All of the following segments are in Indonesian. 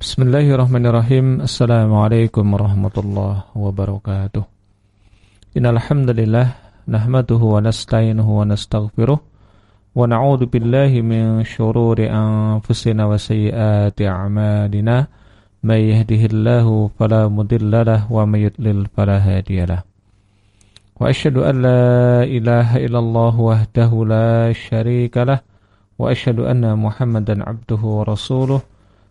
Bismillahirrahmanirrahim. Assalamualaikum warahmatullahi wabarakatuh. Innal hamdalillah nahmaduhu wa nasta'inuhu wa nastaghfiruh wa na'udzu billahi min shururi anfusina wa sayyiati a'malina. May yahdihillahu fala mudilla wa may yudlil fala hadiyalah. Wa asyhadu an la ilaha illallah wahdahu la syarika lah wa asyhadu anna Muhammadan abduhu wa rasuluh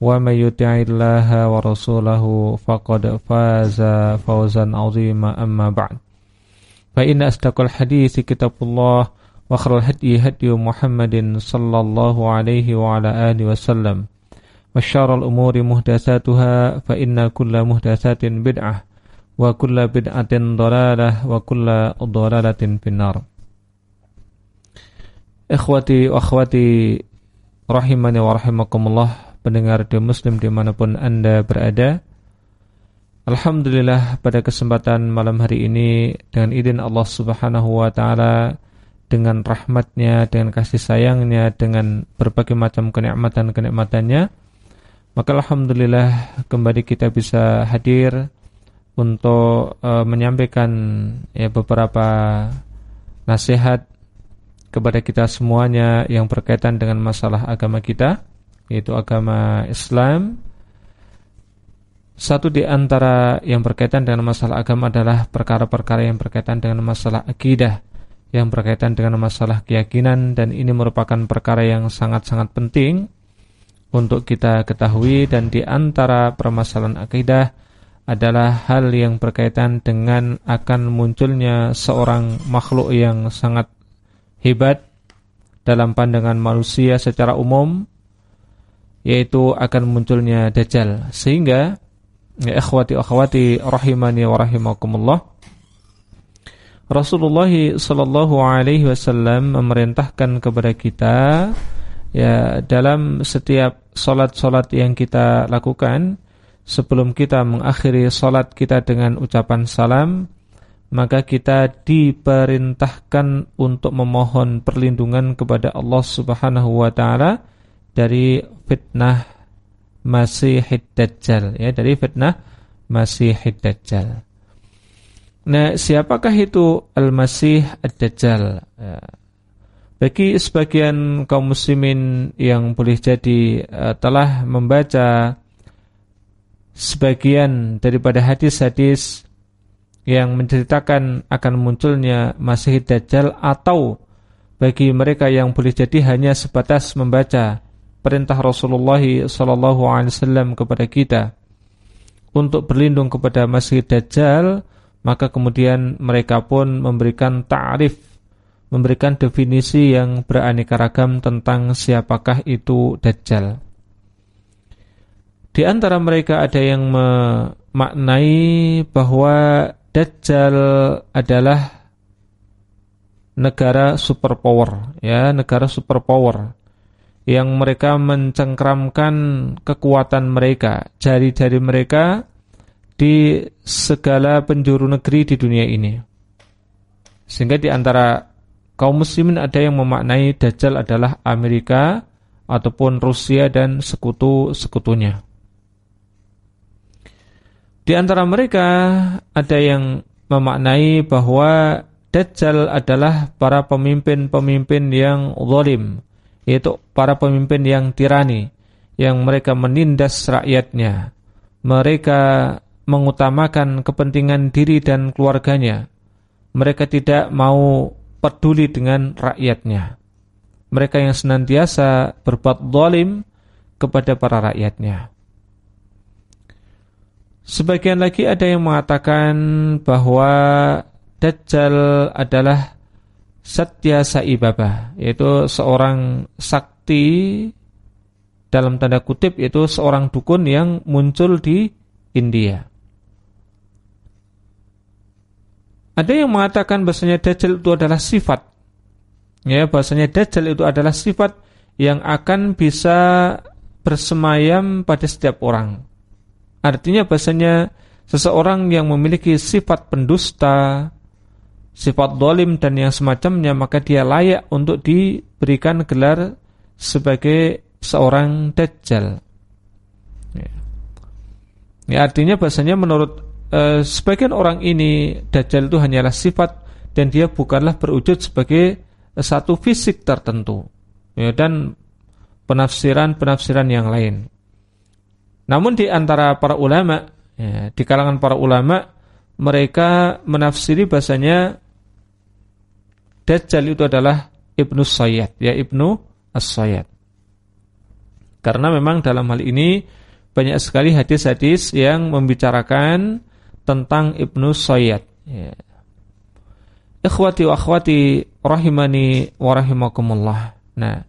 ومن يطع الله ورسوله فقد فاز فوزا عظيما. أما بعد. فإن أصدق الحديث كتاب الله وخير الهدي هدي محمد صلى الله عليه وعلى آله وسلم. وشر الأمور محدثاتها فإن كل محدثات بدعة وكل بدعة ضلالة وكل ضلالة في النار. إخوتي وأخواتي رحمني ورحمكم الله. Pendengar di Muslim di mana pun Anda berada. Alhamdulillah pada kesempatan malam hari ini dengan izin Allah Subhanahu wa taala dengan rahmatnya, dengan kasih sayangnya, dengan berbagai macam kenikmatan-kenikmatannya, maka Alhamdulillah kembali kita bisa hadir untuk uh, menyampaikan ya beberapa nasihat kepada kita semuanya yang berkaitan dengan masalah agama kita yaitu agama Islam. Satu di antara yang berkaitan dengan masalah agama adalah perkara-perkara yang berkaitan dengan masalah akidah, yang berkaitan dengan masalah keyakinan dan ini merupakan perkara yang sangat-sangat penting untuk kita ketahui dan di antara permasalahan akidah adalah hal yang berkaitan dengan akan munculnya seorang makhluk yang sangat hebat dalam pandangan manusia secara umum yaitu akan munculnya dajjal. Sehingga ya ikhwati akhwati rahimani wa rahimakumullah Rasulullah sallallahu alaihi wasallam memerintahkan kepada kita ya dalam setiap salat-salat yang kita lakukan sebelum kita mengakhiri salat kita dengan ucapan salam maka kita diperintahkan untuk memohon perlindungan kepada Allah Subhanahu wa taala dari fitnah Masihid Dajjal ya dari fitnah Masihid Dajjal. Nah, siapakah itu Al-Masih Ad-Dajjal? Ya. Bagi sebagian kaum muslimin yang boleh jadi uh, telah membaca sebagian daripada hadis-hadis yang menceritakan akan munculnya Masih Dajjal atau bagi mereka yang boleh jadi hanya sebatas membaca perintah Rasulullah sallallahu alaihi wasallam kepada kita untuk berlindung kepada Masih Dajjal, maka kemudian mereka pun memberikan ta'rif, memberikan definisi yang beraneka ragam tentang siapakah itu Dajjal. Di antara mereka ada yang memaknai bahwa Dajjal adalah negara superpower, ya, negara superpower yang mereka mencengkramkan kekuatan mereka, jari-jari mereka di segala penjuru negeri di dunia ini. Sehingga di antara kaum muslimin ada yang memaknai Dajjal adalah Amerika ataupun Rusia dan sekutu-sekutunya. Di antara mereka ada yang memaknai bahwa Dajjal adalah para pemimpin-pemimpin yang zalim, yaitu para pemimpin yang tirani yang mereka menindas rakyatnya. Mereka mengutamakan kepentingan diri dan keluarganya. Mereka tidak mau peduli dengan rakyatnya. Mereka yang senantiasa berbuat zalim kepada para rakyatnya. Sebagian lagi ada yang mengatakan bahwa Dajjal adalah Satya Saibaba, yaitu seorang sakti dalam tanda kutip yaitu seorang dukun yang muncul di India. Ada yang mengatakan bahasanya Dajjal itu adalah sifat. Ya, bahasanya Dajjal itu adalah sifat yang akan bisa bersemayam pada setiap orang. Artinya bahasanya seseorang yang memiliki sifat pendusta, sifat dolim dan yang semacamnya maka dia layak untuk diberikan gelar sebagai seorang dajjal. Ya, ya artinya bahasanya menurut eh, sebagian orang ini dajjal itu hanyalah sifat dan dia bukanlah berwujud sebagai satu fisik tertentu. Ya, dan penafsiran-penafsiran yang lain. Namun di antara para ulama, ya, di kalangan para ulama mereka menafsiri bahasanya Dajjal itu adalah Ibnu Sayyad, ya Ibnu As-Sayyad. Karena memang dalam hal ini banyak sekali hadis-hadis yang membicarakan tentang Ibnu Sayyad. Ya. Ikhwati wa akhwati rahimani wa rahimakumullah. Nah,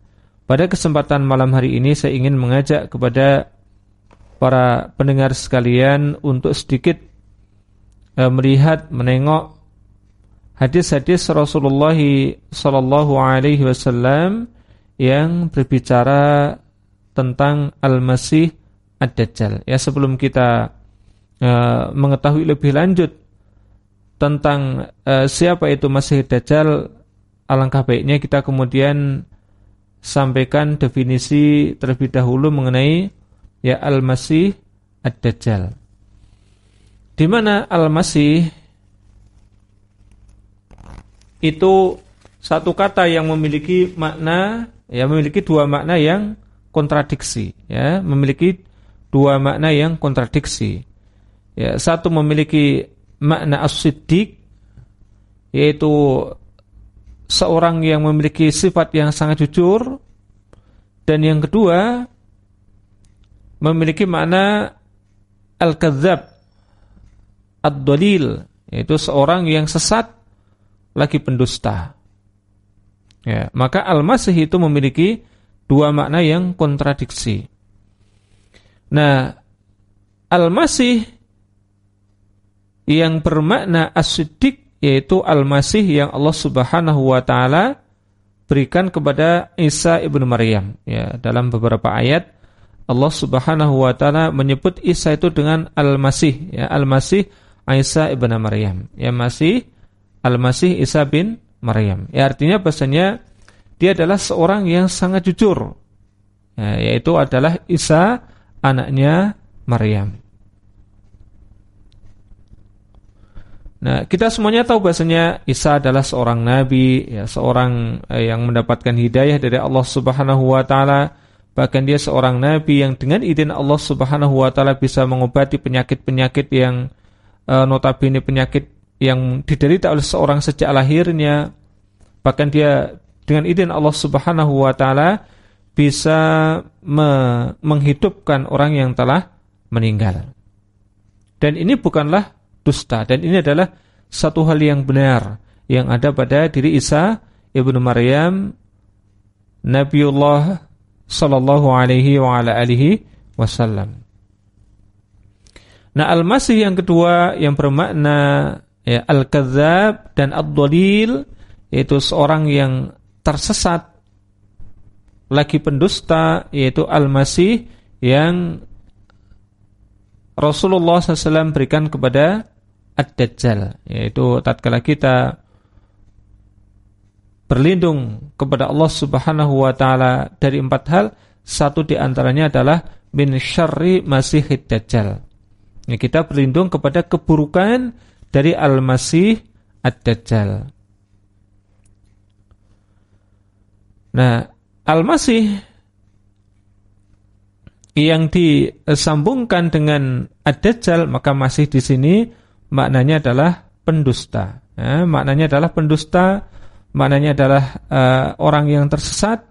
pada kesempatan malam hari ini saya ingin mengajak kepada para pendengar sekalian untuk sedikit uh, melihat, menengok hadis-hadis Rasulullah sallallahu alaihi wasallam yang berbicara tentang Al-Masih Ad-Dajjal. Ya sebelum kita uh, mengetahui lebih lanjut tentang uh, siapa itu Masih Dajjal, alangkah baiknya kita kemudian sampaikan definisi terlebih dahulu mengenai ya Al-Masih Ad-Dajjal. Di mana Al-Masih itu satu kata yang memiliki makna ya memiliki dua makna yang kontradiksi ya memiliki dua makna yang kontradiksi. Ya satu memiliki makna as-siddiq yaitu seorang yang memiliki sifat yang sangat jujur dan yang kedua memiliki makna al-kadzab ad-dalil yaitu seorang yang sesat lagi pendusta. Ya, maka al-masih itu memiliki dua makna yang kontradiksi. Nah, al-masih yang bermakna as-siddiq yaitu al-masih yang Allah Subhanahu wa taala berikan kepada Isa ibnu Maryam. Ya, dalam beberapa ayat Allah Subhanahu wa taala menyebut Isa itu dengan al-masih, ya, al-masih Isa ibnu Maryam. Ya, masih Al-Masih Isa bin Maryam. Ya artinya bahasanya dia adalah seorang yang sangat jujur. Ya, yaitu adalah Isa anaknya Maryam. Nah, kita semuanya tahu bahasanya Isa adalah seorang nabi, ya, seorang eh, yang mendapatkan hidayah dari Allah Subhanahu wa taala. Bahkan dia seorang nabi yang dengan izin Allah Subhanahu wa taala bisa mengobati penyakit-penyakit yang eh, notabene penyakit yang diderita oleh seorang sejak lahirnya bahkan dia dengan izin Allah Subhanahu wa taala bisa me menghidupkan orang yang telah meninggal. Dan ini bukanlah dusta dan ini adalah satu hal yang benar yang ada pada diri Isa ibnu Maryam Nabiullah sallallahu alaihi wa ala alihi wasallam. Nah, al-masih yang kedua yang bermakna ya al-kadzab dan ad-dhalil yaitu seorang yang tersesat lagi pendusta yaitu al-masih yang Rasulullah SAW berikan kepada ad-dajjal yaitu tatkala kita berlindung kepada Allah Subhanahu wa taala dari empat hal satu di antaranya adalah min syarri masihid dajjal. Ya, kita berlindung kepada keburukan dari Al-Masih Ad-Dajjal. Nah, Al-Masih yang disambungkan dengan Ad-Dajjal maka masih di sini maknanya adalah pendusta. Ya, maknanya adalah pendusta, maknanya adalah uh, orang yang tersesat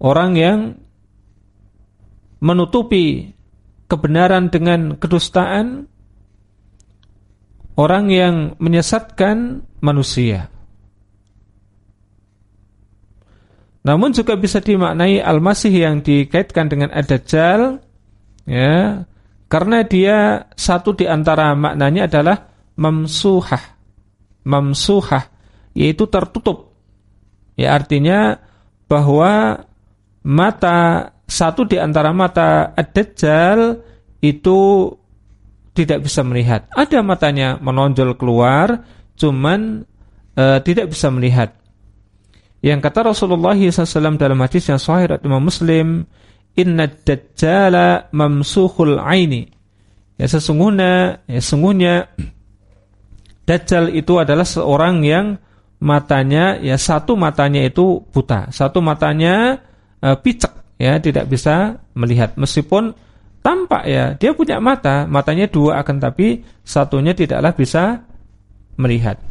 orang yang menutupi kebenaran dengan kedustaan, orang yang menyesatkan manusia. Namun juga bisa dimaknai al-masih yang dikaitkan dengan ad-dajjal ya, karena dia satu di antara maknanya adalah mamsuhah. Mamsuhah yaitu tertutup. Ya artinya bahwa mata satu di antara mata ad-dajjal itu tidak bisa melihat. Ada matanya menonjol keluar, cuman e, tidak bisa melihat. Yang kata Rasulullah SAW dalam hadis yang sahih Imam Muslim, Inna dajjala mamsuhul aini. Ya sesungguhnya, ya sesungguhnya Dajjal itu adalah seorang yang matanya ya satu matanya itu buta, satu matanya e, picek ya tidak bisa melihat meskipun tampak ya dia punya mata matanya dua akan tapi satunya tidaklah bisa melihat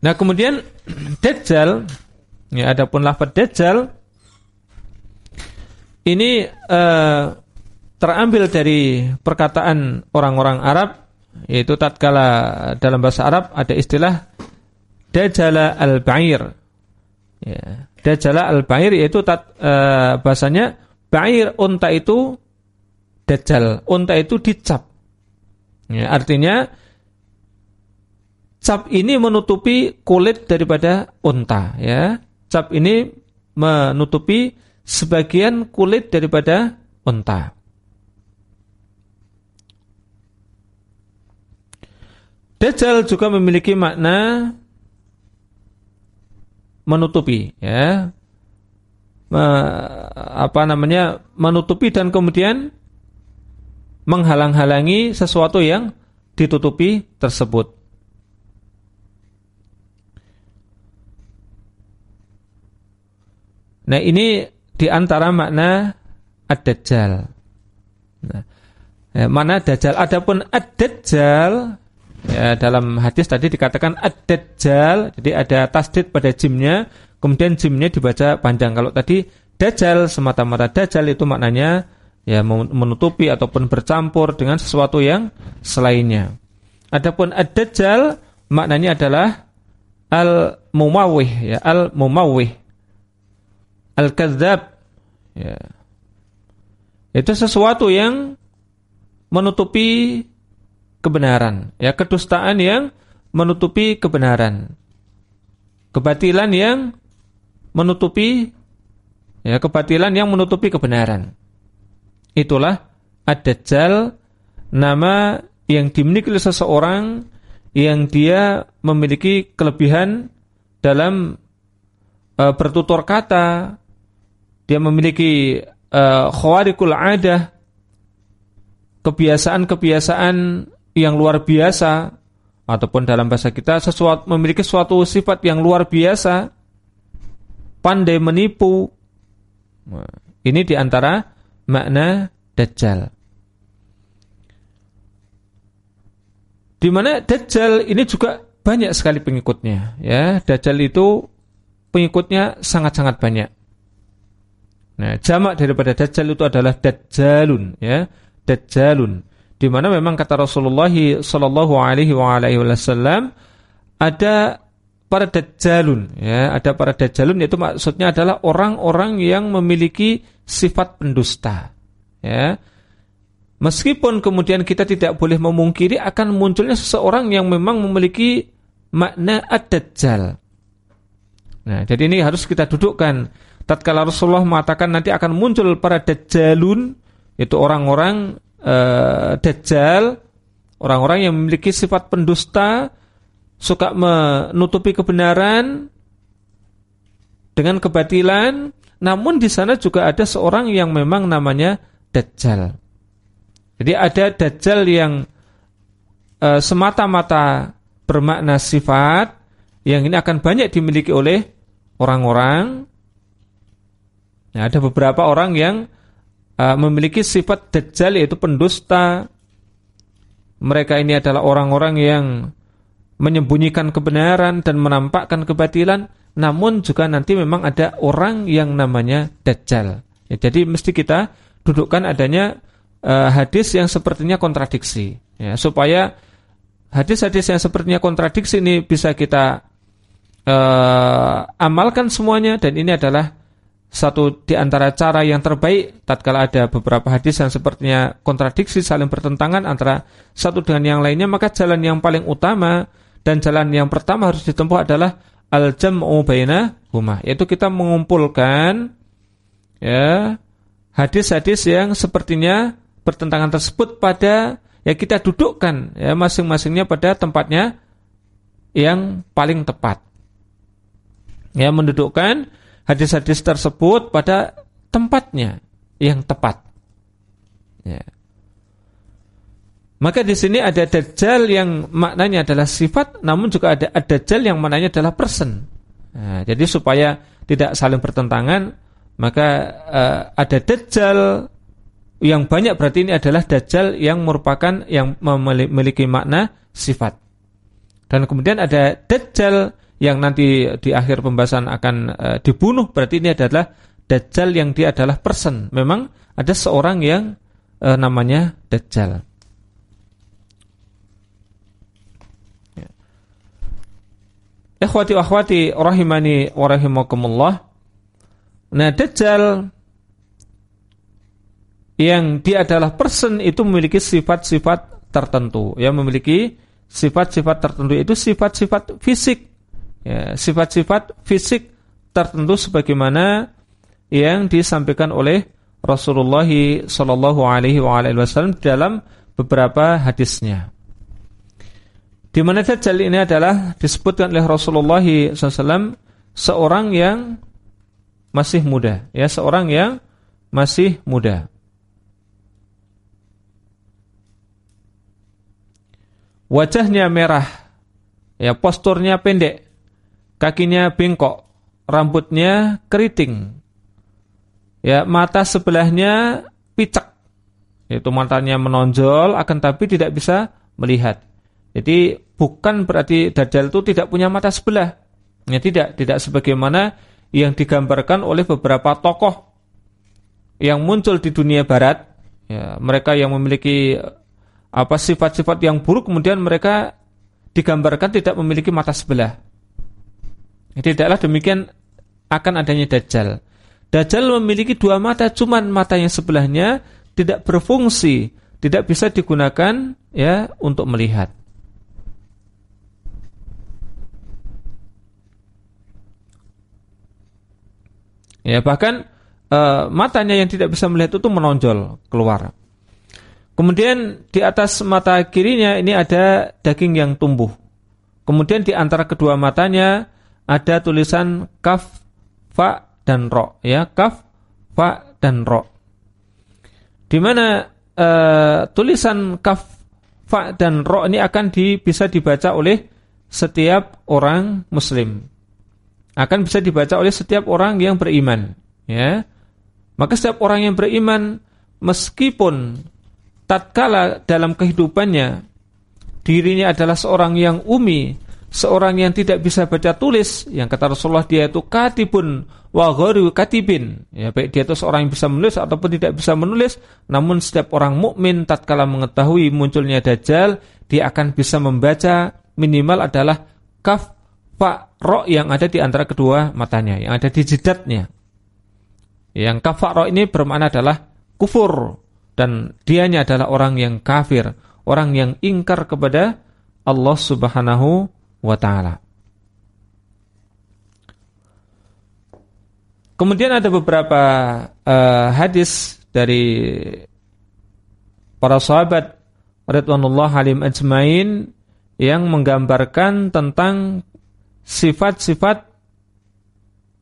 Nah kemudian Dajjal ya adapun lafaz Dajjal ini uh, terambil dari perkataan orang-orang Arab yaitu tatkala dalam bahasa Arab ada istilah dajala al-ba'ir. Ya, dajala al-ba'ir yaitu tat, uh, bahasanya ba'ir unta itu dajal, unta itu dicap. Ya, artinya cap ini menutupi kulit daripada unta ya. Cap ini menutupi sebagian kulit daripada unta. Dajjal juga memiliki makna menutupi ya apa namanya menutupi dan kemudian menghalang-halangi sesuatu yang ditutupi tersebut. Nah ini di antara makna ad-dajjal. Nah, ya, mana dajjal? Adapun ad-dajjal Ya, dalam hadis tadi dikatakan ad-dajjal, jadi ada tasdid pada jimnya, kemudian jimnya dibaca panjang. Kalau tadi dajjal semata-mata dajjal itu maknanya ya menutupi ataupun bercampur dengan sesuatu yang selainnya. Adapun ad-dajjal maknanya adalah al-mumawih ya, al-mumawih. Al-kadzab ya. Itu sesuatu yang menutupi kebenaran, ya kedustaan yang menutupi kebenaran. Kebatilan yang menutupi ya kebatilan yang menutupi kebenaran. Itulah ad-dajjal nama yang dimiliki oleh seseorang yang dia memiliki kelebihan dalam uh, bertutur kata, dia memiliki uh, khawarikul adah, kebiasaan-kebiasaan yang luar biasa ataupun dalam bahasa kita sesuatu memiliki suatu sifat yang luar biasa pandai menipu. Ini di antara makna dajjal. Di mana dajjal ini juga banyak sekali pengikutnya ya. Dajjal itu pengikutnya sangat-sangat banyak. Nah jamak daripada dajjal itu adalah dajjalun ya. Dajjalun di mana memang kata Rasulullah sallallahu alaihi wasallam ada para dajjalun ya, ada para dajjalun itu maksudnya adalah orang-orang yang memiliki sifat pendusta ya. Meskipun kemudian kita tidak boleh memungkiri akan munculnya seseorang yang memang memiliki makna ad-dajjal. Nah, jadi ini harus kita dudukkan. Tatkala Rasulullah mengatakan nanti akan muncul para dajjalun, itu orang-orang uh, dajjal, orang-orang yang memiliki sifat pendusta, suka menutupi kebenaran dengan kebatilan, namun di sana juga ada seorang yang memang namanya dajjal. Jadi ada dajjal yang uh, semata-mata bermakna sifat yang ini akan banyak dimiliki oleh orang-orang. Nah, ada beberapa orang yang uh, memiliki sifat dajjal yaitu pendusta. Mereka ini adalah orang-orang yang menyembunyikan kebenaran dan menampakkan kebatilan, namun juga nanti memang ada orang yang namanya dajjal. Ya, jadi mesti kita dudukkan adanya uh, hadis yang sepertinya kontradiksi ya, supaya hadis-hadis yang sepertinya kontradiksi ini bisa kita uh, amalkan semuanya dan ini adalah satu di antara cara yang terbaik tatkala ada beberapa hadis yang sepertinya kontradiksi saling bertentangan antara satu dengan yang lainnya maka jalan yang paling utama dan jalan yang pertama harus ditempuh adalah al-jam'u huma yaitu kita mengumpulkan ya hadis-hadis yang sepertinya pertentangan tersebut pada ya kita dudukkan ya masing-masingnya pada tempatnya yang paling tepat. Ya mendudukkan hadis-hadis tersebut pada tempatnya yang tepat. Ya. Maka di sini ada dajjal yang maknanya adalah sifat, namun juga ada dajjal yang maknanya adalah person. Nah, jadi supaya tidak saling bertentangan, maka uh, ada dajjal yang banyak berarti ini adalah dajjal yang merupakan yang memiliki makna sifat. Dan kemudian ada dajjal yang nanti di akhir pembahasan akan uh, dibunuh berarti ini adalah dajjal yang dia adalah person. Memang ada seorang yang uh, namanya dajjal. Ya. Ikhwati wa akhwati rahimani wa rahimakumullah. Nah, dajjal yang dia adalah person itu memiliki sifat-sifat tertentu, yang memiliki sifat-sifat tertentu itu sifat-sifat fisik ya, sifat-sifat fisik tertentu sebagaimana yang disampaikan oleh Rasulullah Shallallahu Alaihi Wasallam dalam beberapa hadisnya. Di mana Dajjal ini adalah disebutkan oleh Rasulullah SAW seorang yang masih muda, ya seorang yang masih muda. Wajahnya merah, ya posturnya pendek, kakinya bengkok, rambutnya keriting. Ya, mata sebelahnya picak. Itu matanya menonjol akan tapi tidak bisa melihat. Jadi bukan berarti Dajjal itu tidak punya mata sebelah. Ya tidak, tidak sebagaimana yang digambarkan oleh beberapa tokoh yang muncul di dunia barat. Ya, mereka yang memiliki apa sifat-sifat yang buruk kemudian mereka digambarkan tidak memiliki mata sebelah. Tidaklah demikian akan adanya Dajjal. Dajjal memiliki dua mata, cuman mata yang sebelahnya tidak berfungsi, tidak bisa digunakan ya untuk melihat. Ya bahkan uh, matanya yang tidak bisa melihat itu menonjol keluar. Kemudian di atas mata kirinya ini ada daging yang tumbuh. Kemudian di antara kedua matanya ada tulisan kaf, fa dan ro ya, kaf, fa dan ro. Di mana uh, tulisan kaf, fa dan ro ini akan di, bisa dibaca oleh setiap orang muslim. Akan bisa dibaca oleh setiap orang yang beriman, ya. Maka setiap orang yang beriman meskipun tatkala dalam kehidupannya dirinya adalah seorang yang umi seorang yang tidak bisa baca tulis yang kata Rasulullah dia itu katibun wa ghairu katibin. Ya baik dia itu seorang yang bisa menulis ataupun tidak bisa menulis namun setiap orang mukmin tatkala mengetahui munculnya dajjal dia akan bisa membaca minimal adalah kaf fa ro yang ada di antara kedua matanya yang ada di jidatnya. Yang kaf fa ro ini bermakna adalah kufur dan dianya adalah orang yang kafir orang yang ingkar kepada Allah Subhanahu wa taala. Kemudian ada beberapa uh, hadis dari para sahabat radhiyallahu alim ajmain yang menggambarkan tentang sifat-sifat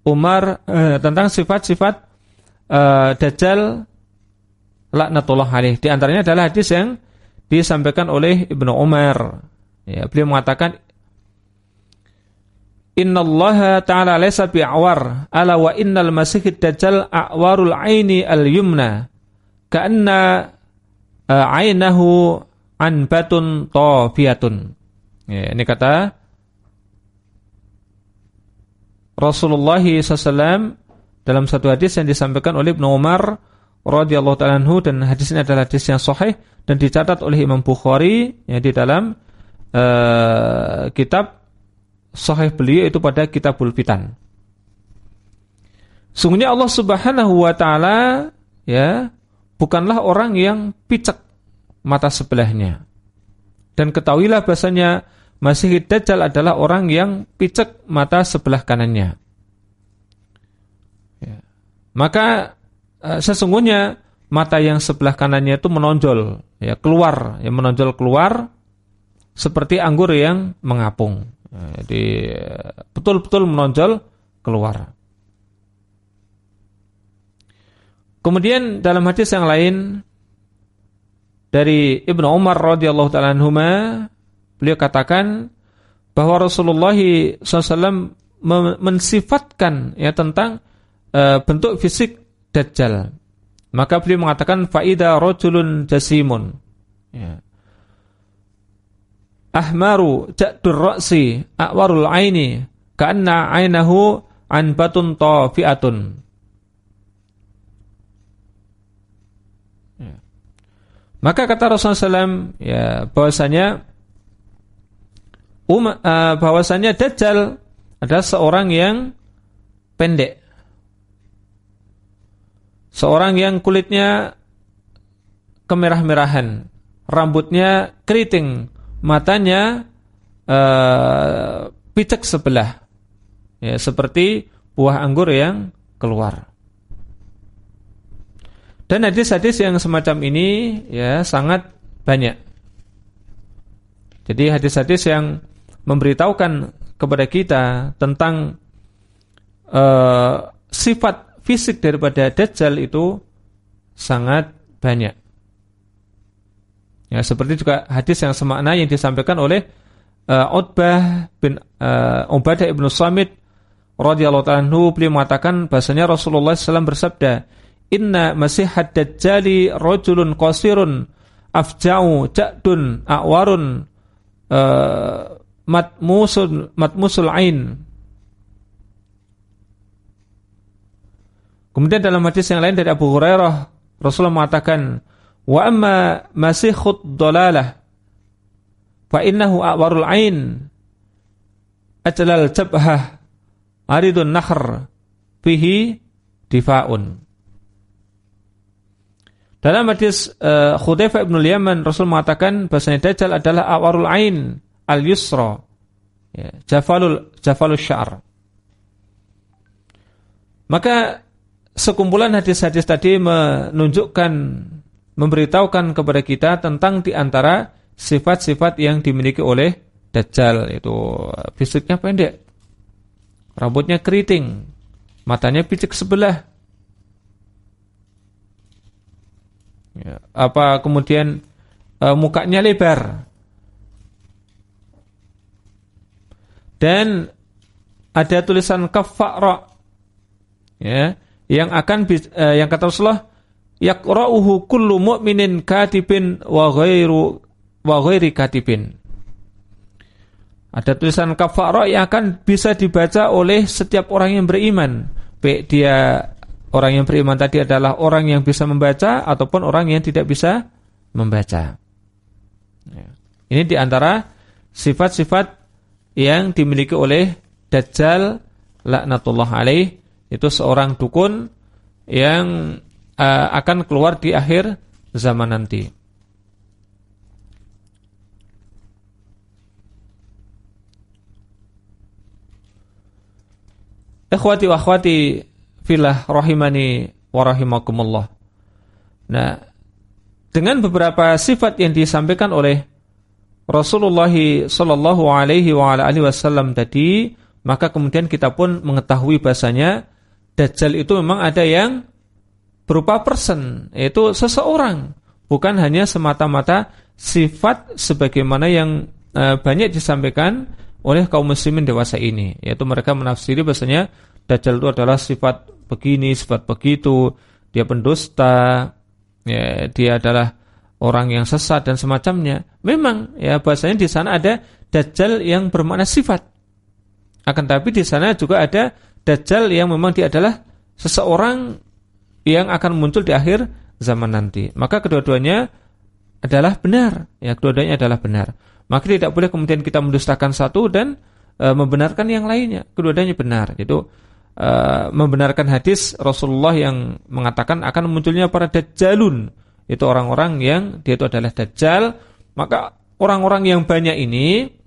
Umar uh, tentang sifat-sifat uh, Dajjal laknatullah alaih. Di antaranya adalah hadis yang disampaikan oleh Ibnu Umar. Ya, beliau mengatakan Inna Allah Ta'ala laysa bi'awar. Ala wa innal masihid dajjal a'warul aini al-yumna. Ka'anna uh, ainahu anbatun tafiyatun. Ya, ini kata Rasulullah SAW dalam satu hadis yang disampaikan oleh Ibnu Umar radhiyallahu taala dan hadis ini adalah hadis yang sahih dan dicatat oleh Imam Bukhari ya di dalam uh, kitab sahih beliau itu pada Kitabul Fitan. Sungguhnya Allah Subhanahu wa taala ya bukanlah orang yang picek mata sebelahnya. Dan ketahuilah bahasanya Masih Dajjal adalah orang yang picek mata sebelah kanannya. Ya. Maka uh, sesungguhnya mata yang sebelah kanannya itu menonjol, ya keluar, yang menonjol keluar seperti anggur yang mengapung. Ya, jadi betul-betul menonjol keluar. Kemudian dalam hadis yang lain dari Ibnu Umar radhiyallahu taala anhuma beliau katakan bahwa Rasulullah SAW mensifatkan ya tentang uh, bentuk fisik Dajjal. Maka beliau mengatakan faida rojulun jasimun. Ya. Ahmaru ja'dur ra'si a'warul aini ka'anna ainahu anbatun tafi'atun. Ya. Maka kata Rasulullah SAW ya bahwasanya um, uh, bahwasanya Dajjal adalah seorang yang pendek. Seorang yang kulitnya kemerah-merahan, rambutnya keriting, matanya uh, picek sebelah. Ya, seperti buah anggur yang keluar. Dan hadis-hadis yang semacam ini ya sangat banyak. Jadi hadis-hadis yang memberitahukan kepada kita tentang uh, sifat fisik daripada Dajjal itu sangat banyak. Ya, seperti juga hadis yang semakna yang disampaikan oleh uh, Utbah bin uh, Ubadah ibnu Samit radhiyallahu anhu beliau mengatakan bahasanya Rasulullah SAW bersabda, Inna masihad dajjali rojulun qasirun afja'u ja'dun a'warun uh, matmusul matmusul ain. Kemudian dalam hadis yang lain dari Abu Hurairah Rasulullah mengatakan wa amma masikhud dalalah. Fa innahu awarul ain. Ajlal jabhah aridun nahr fihi difaun. Dalam hadis uh, Khudzaifah bin Yaman Rasul mengatakan bahasanya Dajjal adalah awarul ain al-yusra. Ya, jafalul jafalul syar. Maka sekumpulan hadis-hadis tadi menunjukkan memberitahukan kepada kita tentang di antara sifat-sifat yang dimiliki oleh Dajjal itu fisiknya pendek rambutnya keriting matanya picik sebelah. Ya, apa kemudian uh, mukanya lebar. Dan ada tulisan kafara ya yang akan uh, yang kata Rasulullah yaqra'uhu kullu mu'minin katibin wa ghairu wa ghairi katibin. Ada tulisan kafara yang akan bisa dibaca oleh setiap orang yang beriman. Baik dia orang yang beriman tadi adalah orang yang bisa membaca ataupun orang yang tidak bisa membaca. Ya. ini di antara sifat-sifat yang dimiliki oleh Dajjal laknatullah alaih itu seorang dukun yang uh, akan keluar di akhir zaman nanti. Ikhwati wa akhwati filah rahimani wa rahimakumullah. Nah, dengan beberapa sifat yang disampaikan oleh Rasulullah Shallallahu Alaihi Wasallam tadi, maka kemudian kita pun mengetahui bahasanya Dajjal itu memang ada yang berupa person, yaitu seseorang, bukan hanya semata-mata sifat sebagaimana yang e, banyak disampaikan oleh kaum muslimin dewasa ini, yaitu mereka menafsiri bahasanya Dajjal itu adalah sifat begini, sifat begitu, dia pendusta, ya, dia adalah orang yang sesat dan semacamnya. Memang ya bahasanya di sana ada dajjal yang bermakna sifat. Akan tapi di sana juga ada dajjal yang memang dia adalah seseorang yang akan muncul di akhir zaman nanti. Maka kedua-duanya adalah benar, ya kedua-duanya adalah benar. Maka tidak boleh kemudian kita mendustakan satu dan e, membenarkan yang lainnya. Kedua-duanya benar. Itu e, membenarkan hadis Rasulullah yang mengatakan akan munculnya para dajjalun. Itu orang-orang yang dia itu adalah dajjal. Maka orang-orang yang banyak ini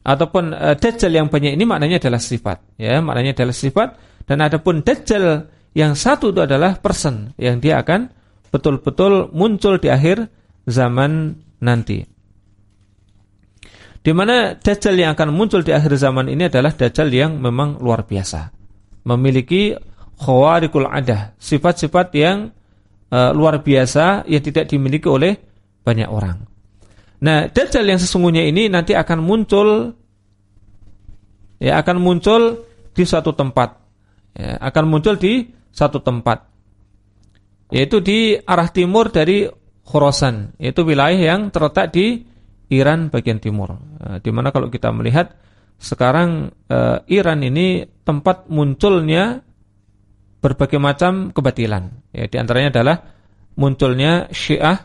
ataupun uh, dajjal yang banyak ini maknanya adalah sifat ya maknanya adalah sifat dan adapun dajjal yang satu itu adalah person yang dia akan betul-betul muncul di akhir zaman nanti. Di mana dajjal yang akan muncul di akhir zaman ini adalah dajjal yang memang luar biasa. Memiliki khawarikul adah sifat-sifat yang uh, luar biasa yang tidak dimiliki oleh banyak orang. Nah, dajjal yang sesungguhnya ini nanti akan muncul ya akan muncul di suatu tempat. Ya, akan muncul di satu tempat. Yaitu di arah timur dari Khorasan, yaitu wilayah yang terletak di Iran bagian timur. Nah, di mana kalau kita melihat sekarang eh, Iran ini tempat munculnya berbagai macam kebatilan. Ya, di antaranya adalah munculnya Syiah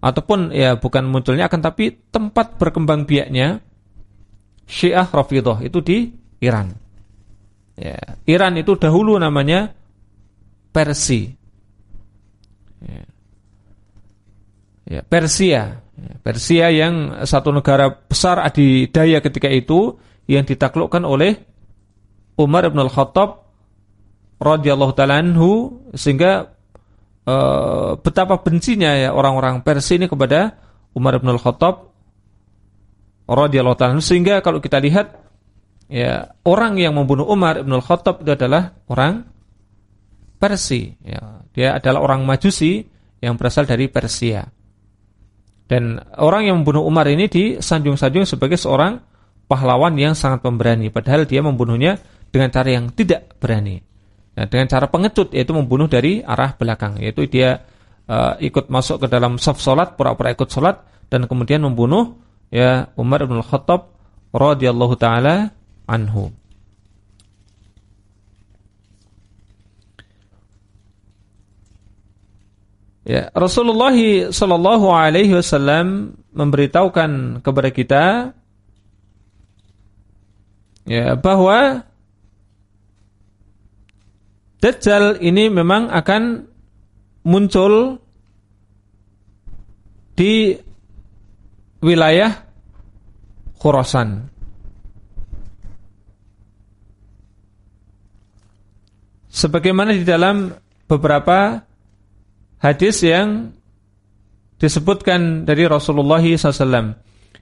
ataupun ya bukan munculnya akan tapi tempat berkembang biaknya Syiah Rafidah itu di Iran. Ya, Iran itu dahulu namanya Persia. Ya. ya, Persia. Ya, Persia yang satu negara besar adidaya ketika itu yang ditaklukkan oleh Umar bin Al-Khattab radhiyallahu taala sehingga Eh, betapa bencinya ya orang-orang Persia ini kepada Umar bin Al-Khattab radhiyallahu taala sehingga kalau kita lihat ya orang yang membunuh Umar bin Al-Khattab itu adalah orang Persia ya. Dia adalah orang Majusi yang berasal dari Persia. Dan orang yang membunuh Umar ini disanjung-sanjung sebagai seorang pahlawan yang sangat pemberani. Padahal dia membunuhnya dengan cara yang tidak berani. Nah, dengan cara pengecut yaitu membunuh dari arah belakang, yaitu dia uh, ikut masuk ke dalam saf solat, pura-pura ikut solat dan kemudian membunuh ya Umar bin Khattab radhiyallahu taala anhu. Ya, Rasulullah sallallahu alaihi wasallam memberitahukan kepada kita ya bahwa Dajjal ini memang akan muncul di wilayah Khurasan. Sebagaimana di dalam beberapa hadis yang disebutkan dari Rasulullah SAW.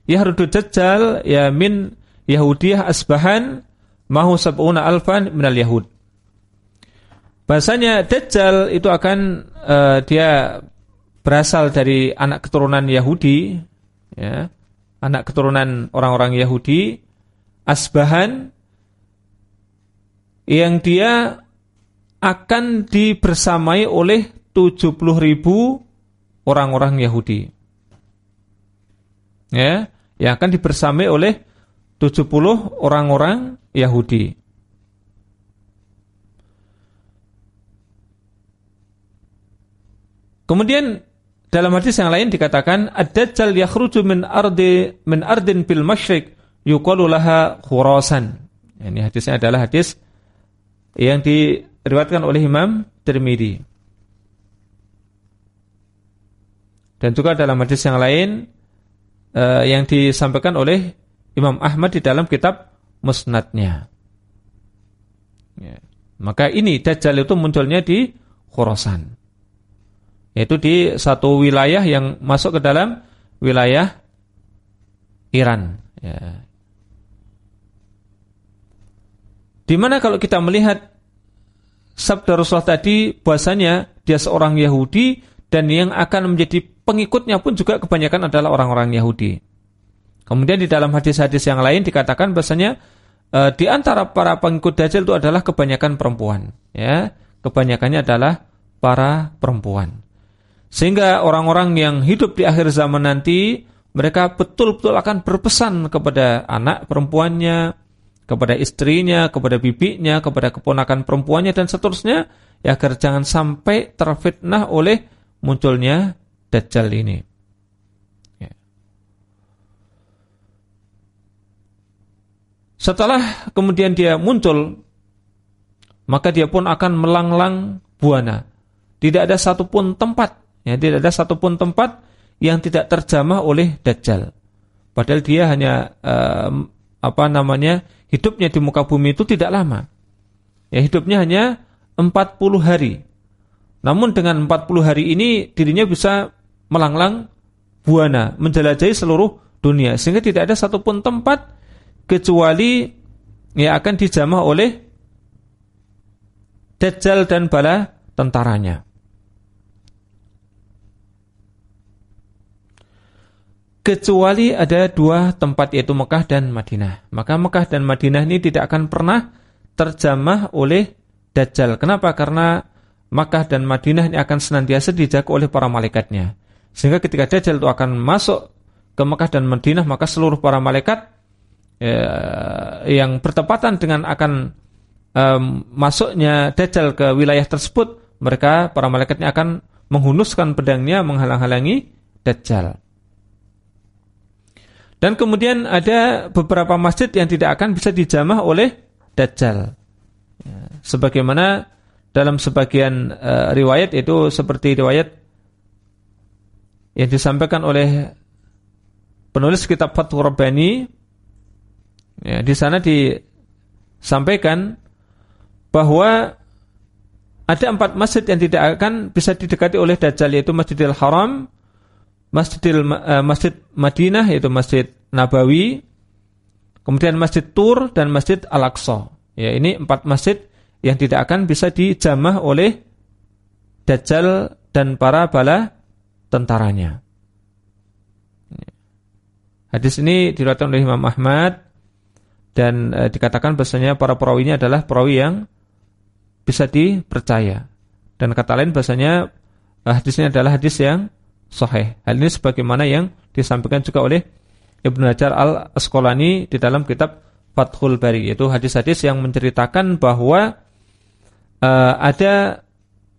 Yahrudu Dajjal ya min Yahudiyah Asbahan mahu sab'una alfan minal Yahud. Bahasanya Dajjal itu akan uh, dia berasal dari anak keturunan Yahudi, ya, anak keturunan orang-orang Yahudi, Asbahan, yang dia akan dibersamai oleh 70 ribu orang-orang Yahudi. Ya, yang akan dibersamai oleh 70 orang-orang Yahudi. Kemudian dalam hadis yang lain dikatakan ad-dajjal yakhruju min ardi min ardin bil masyriq yuqalu laha khurasan. Ini hadisnya adalah hadis yang diriwayatkan oleh Imam Tirmizi. Dan juga dalam hadis yang lain uh, yang disampaikan oleh Imam Ahmad di dalam kitab Musnadnya. Ya. Maka ini Dajjal itu munculnya di Khurasan yaitu di satu wilayah yang masuk ke dalam wilayah Iran. Ya. Di mana kalau kita melihat sabda Rasulullah tadi bahasanya dia seorang Yahudi dan yang akan menjadi pengikutnya pun juga kebanyakan adalah orang-orang Yahudi. Kemudian di dalam hadis-hadis yang lain dikatakan bahasanya e, di antara para pengikut Dajjal itu adalah kebanyakan perempuan. Ya, kebanyakannya adalah para perempuan. Sehingga orang-orang yang hidup di akhir zaman nanti, mereka betul-betul akan berpesan kepada anak perempuannya, kepada istrinya, kepada bibinya, kepada keponakan perempuannya dan seterusnya ya agar jangan sampai terfitnah oleh munculnya dajjal ini. Ya. Setelah kemudian dia muncul maka dia pun akan melanglang buana. Tidak ada satupun tempat, ya, tidak ada satupun tempat yang tidak terjamah oleh dajjal. Padahal dia hanya um, apa namanya hidupnya di muka bumi itu tidak lama. Ya hidupnya hanya 40 hari. Namun dengan 40 hari ini dirinya bisa melanglang buana, menjelajahi seluruh dunia sehingga tidak ada satupun tempat kecuali yang akan dijamah oleh Dajjal dan bala tentaranya. kecuali ada dua tempat yaitu Mekah dan Madinah. Maka Mekah dan Madinah ini tidak akan pernah terjamah oleh Dajjal. Kenapa? Karena Mekah dan Madinah ini akan senantiasa dijaga oleh para malaikatnya. Sehingga ketika Dajjal itu akan masuk ke Mekah dan Madinah, maka seluruh para malaikat eh, yang bertepatan dengan akan eh, masuknya Dajjal ke wilayah tersebut, mereka para malaikatnya akan menghunuskan pedangnya menghalang-halangi Dajjal. Dan kemudian ada beberapa masjid yang tidak akan bisa dijamah oleh Dajjal. Ya, sebagaimana dalam sebagian uh, riwayat itu seperti riwayat yang disampaikan oleh penulis kitab Fathur Rabbani ya, di sana disampaikan bahwa ada empat masjid yang tidak akan bisa didekati oleh Dajjal yaitu Masjidil Haram, Masjidil uh, Masjid Madinah yaitu Masjid Nabawi, kemudian Masjid Tur dan Masjid Al-Aqsa. Ya, ini empat masjid yang tidak akan bisa dijamah oleh Dajjal dan para bala tentaranya. Hadis ini diriwayatkan oleh Imam Ahmad dan e, dikatakan bahasanya para perawinya adalah perawi yang bisa dipercaya. Dan kata lain bahasanya e, hadis ini adalah hadis yang sahih. Hal ini sebagaimana yang disampaikan juga oleh Ibnu Hajar Al-Asqalani di dalam kitab Fathul Bari yaitu hadis-hadis yang menceritakan bahwa uh, ada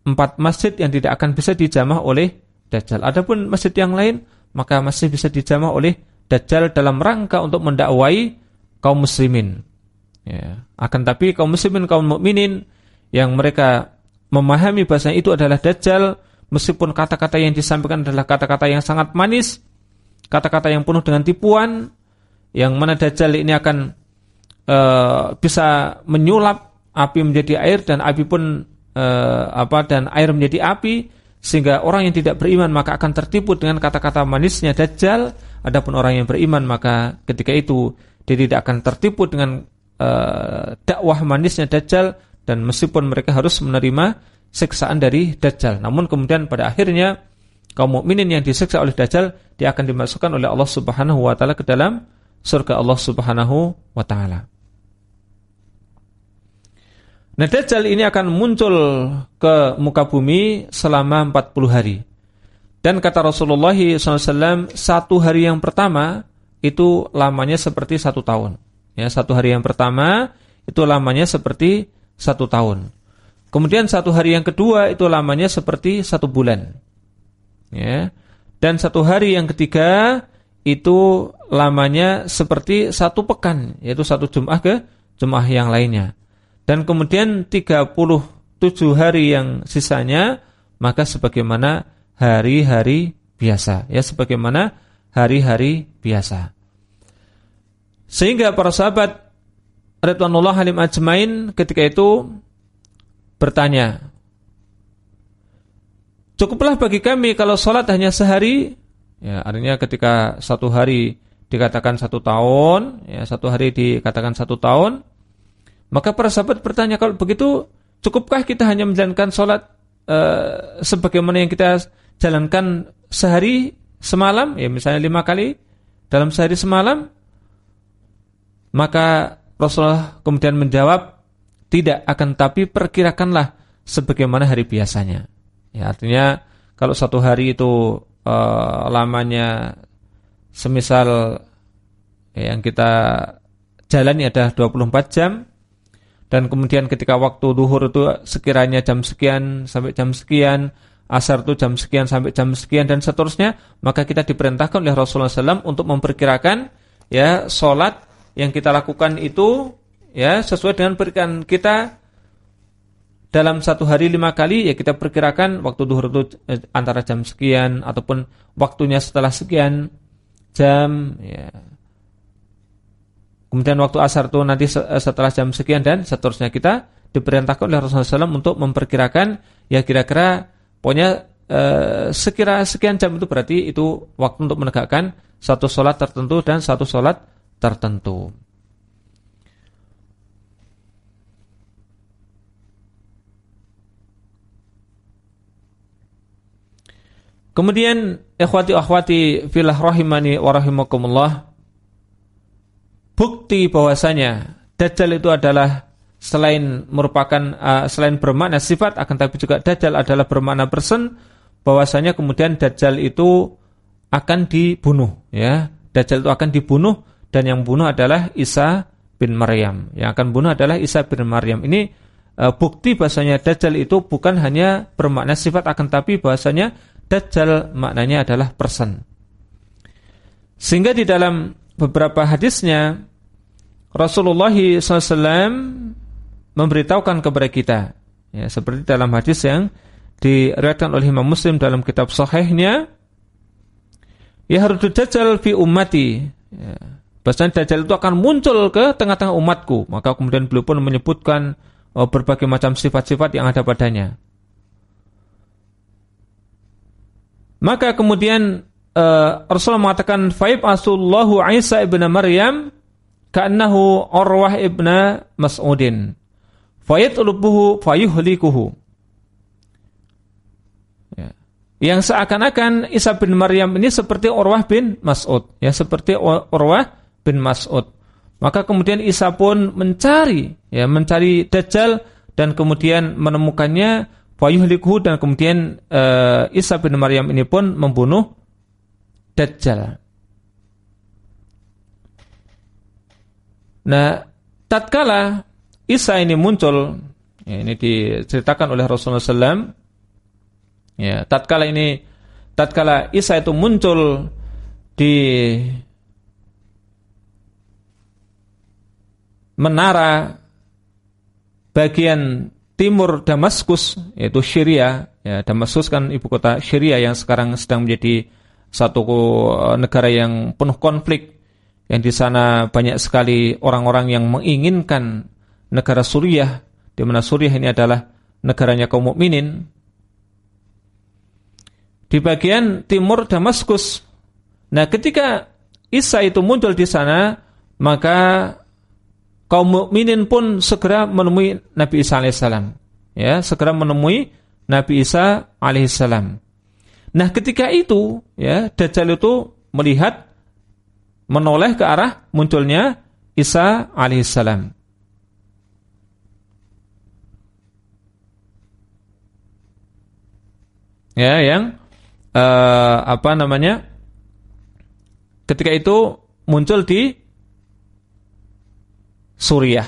empat masjid yang tidak akan bisa dijamah oleh Dajjal. Adapun masjid yang lain maka masih bisa dijamah oleh Dajjal dalam rangka untuk mendakwai kaum muslimin. Ya. Akan tapi kaum muslimin kaum mukminin yang mereka memahami bahasa itu adalah Dajjal meskipun kata-kata yang disampaikan adalah kata-kata yang sangat manis kata-kata yang penuh dengan tipuan yang mana dajjal ini akan uh, bisa menyulap api menjadi air dan api pun uh, apa dan air menjadi api sehingga orang yang tidak beriman maka akan tertipu dengan kata-kata manisnya dajjal. Adapun orang yang beriman maka ketika itu dia tidak akan tertipu dengan uh, dakwah manisnya dajjal. Dan meskipun mereka harus menerima siksaan dari dajjal. Namun kemudian pada akhirnya kaum mukminin yang disiksa oleh Dajjal dia akan dimasukkan oleh Allah Subhanahu wa taala ke dalam surga Allah Subhanahu wa taala. Nah, Dajjal ini akan muncul ke muka bumi selama 40 hari. Dan kata Rasulullah SAW, satu hari yang pertama itu lamanya seperti satu tahun. Ya, satu hari yang pertama itu lamanya seperti satu tahun. Kemudian satu hari yang kedua itu lamanya seperti satu bulan ya. Dan satu hari yang ketiga itu lamanya seperti satu pekan, yaitu satu Jum'ah ke Jum'ah yang lainnya. Dan kemudian 37 hari yang sisanya maka sebagaimana hari-hari biasa, ya sebagaimana hari-hari biasa. Sehingga para sahabat Ridwanullah halim ajmain ketika itu bertanya, Cukuplah bagi kami kalau sholat hanya sehari, ya artinya ketika satu hari dikatakan satu tahun, ya satu hari dikatakan satu tahun, maka para sahabat bertanya kalau begitu cukupkah kita hanya menjalankan sholat uh, sebagaimana yang kita jalankan sehari semalam, ya misalnya lima kali dalam sehari semalam, maka Rasulullah kemudian menjawab tidak akan tapi perkirakanlah sebagaimana hari biasanya. Ya, artinya kalau satu hari itu uh, lamanya semisal ya, yang kita jalani ada 24 jam dan kemudian ketika waktu duhur itu sekiranya jam sekian sampai jam sekian, asar itu jam sekian sampai jam sekian dan seterusnya, maka kita diperintahkan oleh Rasulullah SAW untuk memperkirakan ya sholat yang kita lakukan itu ya sesuai dengan perkiraan kita. Dalam satu hari lima kali ya kita perkirakan waktu duhur itu eh, antara jam sekian ataupun waktunya setelah sekian jam ya Kemudian waktu asar itu nanti setelah jam sekian dan seterusnya kita diperintahkan oleh Rasulullah SAW untuk memperkirakan ya kira-kira pokoknya eh, sekira sekian jam itu berarti itu waktu untuk menegakkan satu sholat tertentu dan satu sholat tertentu. Kemudian ikhwati akhwati filah rahimani wa rahimakumullah bukti bahwasanya Dajjal itu adalah selain merupakan uh, selain bermakna sifat akan tapi juga Dajjal adalah bermakna person bahwasanya kemudian Dajjal itu akan dibunuh ya. Dajjal itu akan dibunuh dan yang bunuh adalah Isa bin Maryam. Yang akan bunuh adalah Isa bin Maryam. Ini uh, bukti bahwasanya Dajjal itu bukan hanya bermakna sifat akan tapi bahwasanya Dajjal maknanya adalah person. Sehingga di dalam beberapa hadisnya Rasulullah SAW memberitahukan kepada kita. Ya, seperti dalam hadis yang diriwayatkan oleh Imam Muslim dalam kitab sahihnya ya harus dajjal fi ummati. Ya, bahasanya dajjal itu akan muncul ke tengah-tengah umatku. Maka kemudian beliau pun menyebutkan oh, berbagai macam sifat-sifat yang ada padanya. Maka kemudian uh, Rasulullah mengatakan faib asullahu Isa ibn Maryam ka'annahu Urwah ibna Mas'udin. Fayatlubuhu fayuhlikuhu. Ya. Yang seakan-akan Isa bin Maryam ini seperti Urwah bin Mas'ud, ya seperti Urwah bin Mas'ud. Maka kemudian Isa pun mencari, ya mencari Dajjal dan kemudian menemukannya fayuhlikuhu dan kemudian uh, Isa bin Maryam ini pun membunuh Dajjal. Nah, tatkala Isa ini muncul, ya, ini diceritakan oleh Rasulullah SAW. Ya, tatkala ini, tatkala Isa itu muncul di menara bagian timur Damaskus, yaitu Syria. Ya, Damaskus kan ibu kota Syria yang sekarang sedang menjadi satu eh, negara yang penuh konflik yang di sana banyak sekali orang-orang yang menginginkan negara Suriah di mana Suriah ini adalah negaranya kaum mukminin di bagian timur Damaskus. Nah, ketika Isa itu muncul di sana, maka kaum mukminin pun segera menemui Nabi Isa alaihissalam. Ya, segera menemui Nabi Isa alaihissalam. Nah, ketika itu, ya, Dajjal itu melihat menoleh ke arah munculnya Isa alaihissalam. Ya, yang uh, apa namanya? Ketika itu muncul di Suriah,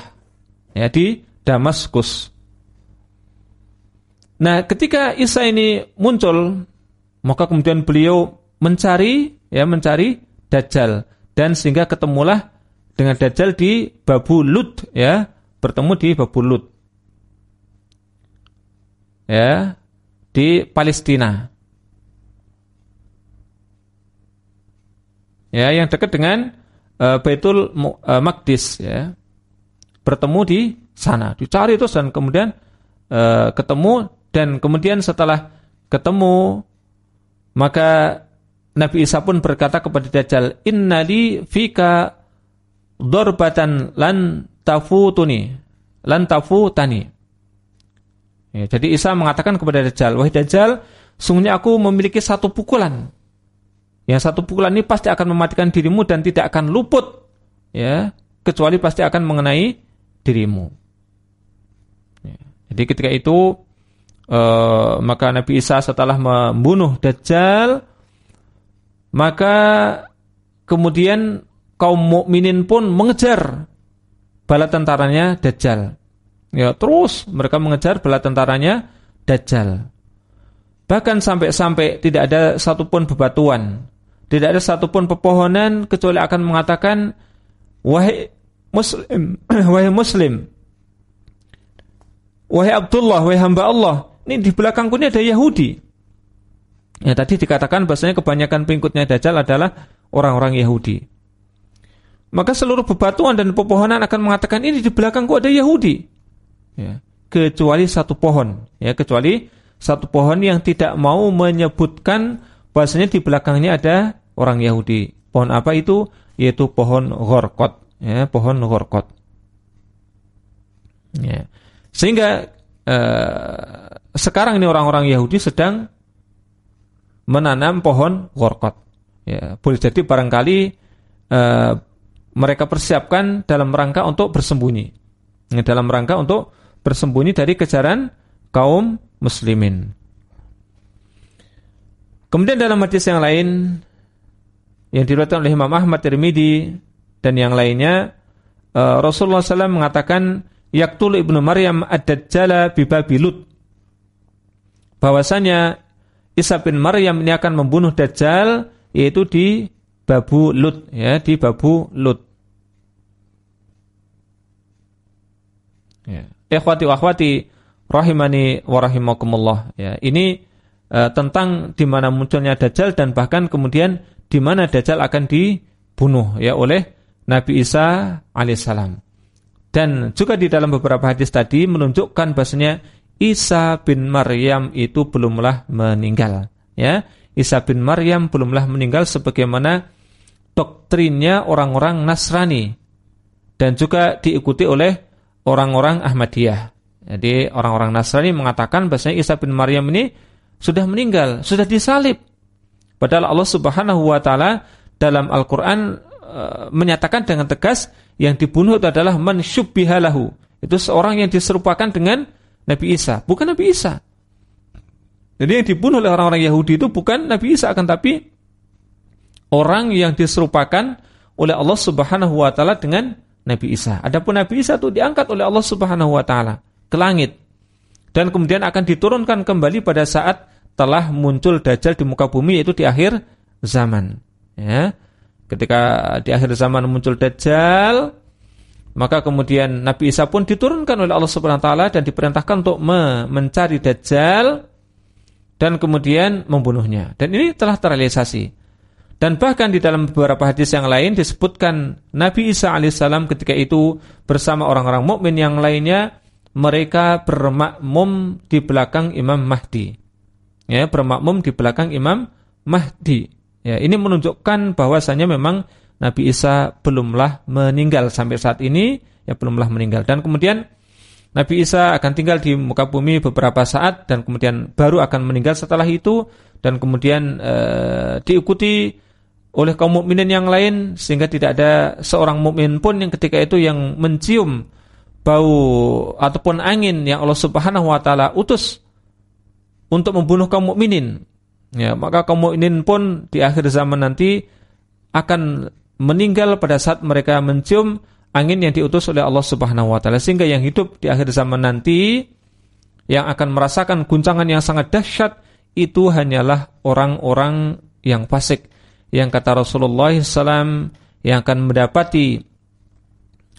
ya di Damaskus. Nah, ketika Isa ini muncul, maka kemudian beliau mencari, ya mencari Dajjal dan sehingga ketemulah dengan Dajjal di Babu Lut ya, bertemu di Babu Lut. Ya, di Palestina. Ya, yang dekat dengan uh, Baitul uh, Maqdis ya. Bertemu di sana, dicari terus dan kemudian uh, ketemu dan kemudian setelah ketemu maka Nabi Isa pun berkata kepada Dajjal, "Innali fika dorbatan lan tafutuni, lan tafutani." Ya, jadi Isa mengatakan kepada Dajjal, "Wahai Dajjal, sungguhnya aku memiliki satu pukulan. Yang satu pukulan ini pasti akan mematikan dirimu dan tidak akan luput, ya, kecuali pasti akan mengenai dirimu." Ya, jadi ketika itu uh, maka Nabi Isa setelah membunuh Dajjal maka kemudian kaum mukminin pun mengejar bala tentaranya Dajjal. Ya, terus mereka mengejar bala tentaranya Dajjal. Bahkan sampai-sampai tidak ada satupun bebatuan, tidak ada satupun pepohonan kecuali akan mengatakan wahai muslim, wahai muslim, wahai Abdullah, wahai hamba Allah, ini di belakangku ini ada Yahudi. Ya tadi dikatakan bahasanya kebanyakan pengikutnya Dajjal adalah orang-orang Yahudi. Maka seluruh bebatuan dan pepohonan akan mengatakan ini di belakangku ada Yahudi. Ya, kecuali satu pohon, ya kecuali satu pohon yang tidak mau menyebutkan bahasanya di belakangnya ada orang Yahudi. Pohon apa itu? Yaitu pohon gorkot. Ya, pohon gorkot. Ya. Sehingga eh, sekarang ini orang-orang Yahudi sedang menanam pohon gorkot. Ya, boleh jadi barangkali eh, mereka persiapkan dalam rangka untuk bersembunyi. Ya, dalam rangka untuk bersembunyi dari kejaran kaum muslimin. Kemudian dalam hadis yang lain yang diriwayatkan oleh Imam Ahmad Tirmidzi dan yang lainnya uh, Rasulullah SAW mengatakan yaktul ibnu Maryam ad-dajjala bi Babilut bahwasanya Isa bin Maryam ini akan membunuh Dajjal yaitu di Babu Lut ya di Babu Lut. Ya. Ikhwati wa akhwati rahimani wa rahimakumullah. Ya, ini uh, tentang di mana munculnya Dajjal dan bahkan kemudian di mana Dajjal akan dibunuh ya oleh Nabi Isa alaihissalam. Dan juga di dalam beberapa hadis tadi menunjukkan bahasanya Isa bin Maryam itu belumlah meninggal. Ya, Isa bin Maryam belumlah meninggal sebagaimana doktrinnya orang-orang Nasrani dan juga diikuti oleh orang-orang Ahmadiyah. Jadi orang-orang Nasrani mengatakan bahasanya Isa bin Maryam ini sudah meninggal, sudah disalib. Padahal Allah Subhanahu wa taala dalam Al-Qur'an e, menyatakan dengan tegas yang dibunuh itu adalah man syubbihalahu. Itu seorang yang diserupakan dengan Nabi Isa, bukan Nabi Isa. Jadi yang dibunuh oleh orang-orang Yahudi itu bukan Nabi Isa akan tapi orang yang diserupakan oleh Allah Subhanahu wa taala dengan Nabi Isa. Adapun Nabi Isa itu diangkat oleh Allah Subhanahu wa taala ke langit dan kemudian akan diturunkan kembali pada saat telah muncul dajjal di muka bumi yaitu di akhir zaman ya ketika di akhir zaman muncul dajjal maka kemudian Nabi Isa pun diturunkan oleh Allah Subhanahu wa taala dan diperintahkan untuk mencari dajjal dan kemudian membunuhnya dan ini telah terrealisasi dan bahkan di dalam beberapa hadis yang lain disebutkan Nabi Isa alaihissalam ketika itu bersama orang-orang mukmin yang lainnya mereka bermakmum di belakang Imam Mahdi. Ya, bermakmum di belakang Imam Mahdi. Ya, ini menunjukkan bahwasanya memang Nabi Isa belumlah meninggal sampai saat ini, ya belumlah meninggal. Dan kemudian Nabi Isa akan tinggal di muka bumi beberapa saat dan kemudian baru akan meninggal setelah itu dan kemudian e, diikuti oleh kaum mukminin yang lain sehingga tidak ada seorang mukmin pun yang ketika itu yang mencium bau ataupun angin yang Allah Subhanahu wa taala utus untuk membunuh kaum mukminin. Ya, maka kaum mukminin pun di akhir zaman nanti akan meninggal pada saat mereka mencium angin yang diutus oleh Allah Subhanahu wa taala sehingga yang hidup di akhir zaman nanti yang akan merasakan guncangan yang sangat dahsyat itu hanyalah orang-orang yang fasik. Yang kata Rasulullah SAW yang akan mendapati